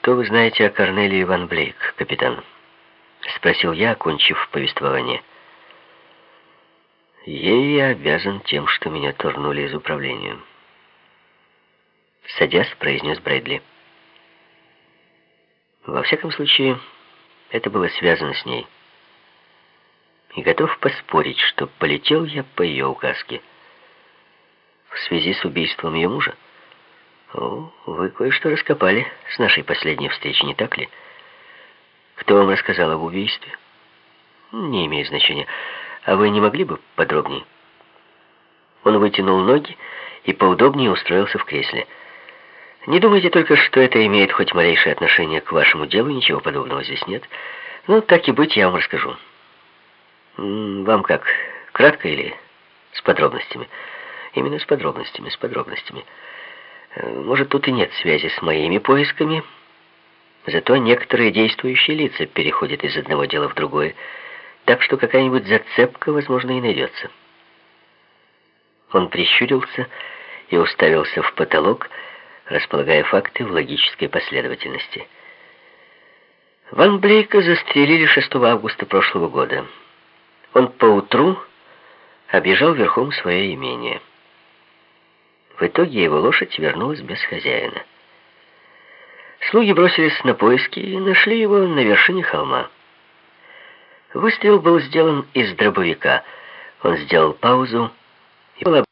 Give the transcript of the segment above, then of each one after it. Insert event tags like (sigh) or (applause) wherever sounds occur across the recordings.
«Что вы знаете о Корнелии Ван Блейк, капитан?» — спросил я, окончив повествование. «Ей я обязан тем, что меня турнули из управления». Садясь, произнес Брэдли. Во всяком случае, это было связано с ней. И готов поспорить, что полетел я по ее указке. В связи с убийством ее мужа. О, вы кое-что раскопали с нашей последней встречи, не так ли? Кто вам рассказал об убийстве? Не имеет значения. А вы не могли бы подробнее? Он вытянул ноги и поудобнее устроился в кресле. Не думайте только, что это имеет хоть малейшее отношение к вашему делу, ничего подобного здесь нет. Ну, так и быть, я вам расскажу. Вам как, кратко или с подробностями? Именно с подробностями, с подробностями. Может, тут и нет связи с моими поисками, зато некоторые действующие лица переходят из одного дела в другое, так что какая-нибудь зацепка, возможно, и найдется. Он прищурился и уставился в потолок, располагая факты в логической последовательности. Ван Блейка застрелили 6 августа прошлого года. Он поутру объезжал верхом свое имение. В итоге его лошадь вернулась без хозяина. Слуги бросились на поиски и нашли его на вершине холма. Выстрел был сделан из дробовика. Он сделал паузу и был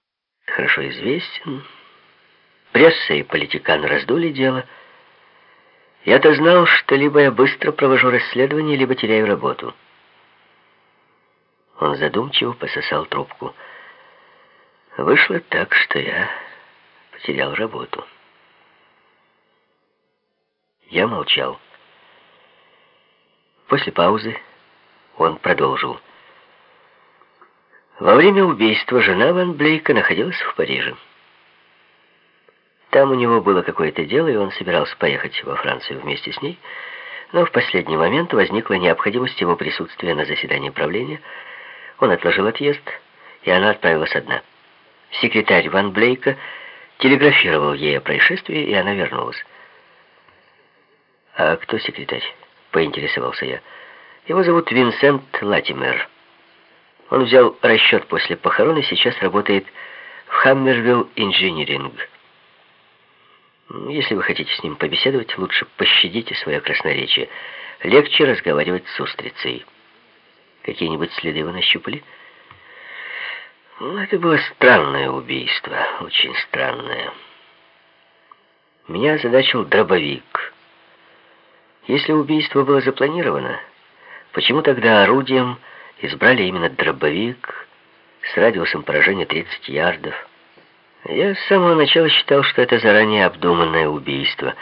хорошо известен. Пресса и политиканы раздули дело. Я-то знал, что либо я быстро провожу расследование, либо теряю работу. Он задумчиво пососал трубку. Вышло так, что я потерял работу. Я молчал. После паузы он продолжил. Во время убийства жена Ван Блейка находилась в Париже. Там у него было какое-то дело, и он собирался поехать во Францию вместе с ней, но в последний момент возникла необходимость его присутствия на заседании правления. Он отложил отъезд, и она отправилась одна. Секретарь Ван Блейка телеграфировал ей о происшествии, и она вернулась. «А кто секретарь?» — поинтересовался я. «Его зовут Винсент Латимер. Он взял расчет после похорон и сейчас работает в Хаммервилл Инжиниринг». Если вы хотите с ним побеседовать, лучше пощадите свое красноречие. Легче разговаривать с устрицей. Какие-нибудь следы вы нащупали? Ну, это было странное убийство, очень странное. Меня озадачил дробовик. Если убийство было запланировано, почему тогда орудием избрали именно дробовик с радиусом поражения 30 ярдов? Я с самого начала считал, что это заранее обдуманное убийство.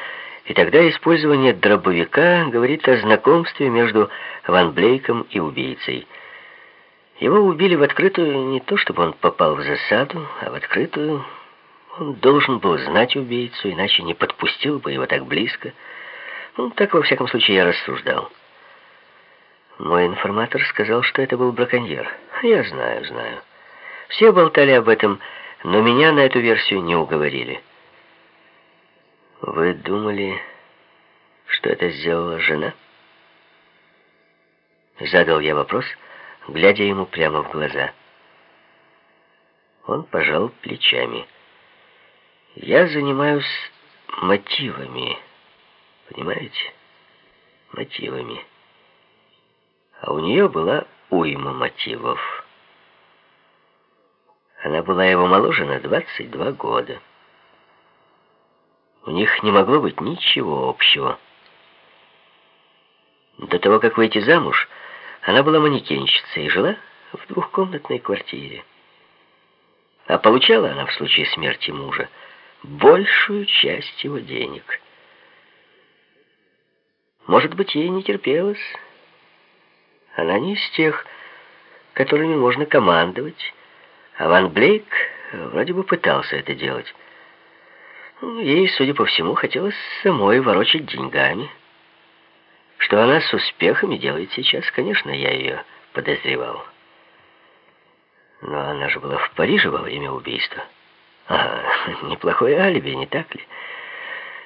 И тогда использование дробовика говорит о знакомстве между Ван Блейком и убийцей. Его убили в открытую не то, чтобы он попал в засаду, а в открытую. Он должен был знать убийцу, иначе не подпустил бы его так близко. Ну, так, во всяком случае, я рассуждал. Мой информатор сказал, что это был браконьер. Я знаю, знаю. Все болтали об этом, но меня на эту версию не уговорили. Вы думали, что это сделала жена? Задал я вопрос, глядя ему прямо в глаза. Он пожал плечами. Я занимаюсь мотивами, понимаете? Мотивами. А у нее была уйма мотивов. Она была его моложе на 22 года. У них не могло быть ничего общего. До того, как выйти замуж, она была манекенщицей и жила в двухкомнатной квартире. А получала она в случае смерти мужа большую часть его денег. Может быть, ей не терпелось. Она не из тех, которыми можно командовать, а Ван Блейк вроде бы пытался это делать. Ну, ей, судя по всему, хотелось самой ворочать деньгами. Что она с успехами делает сейчас, конечно, я ее подозревал. Но она же была в Париже во время убийства. Ага, (laughs) неплохое алиби, не так ли?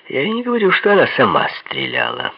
Я и не говорю, что она сама стреляла.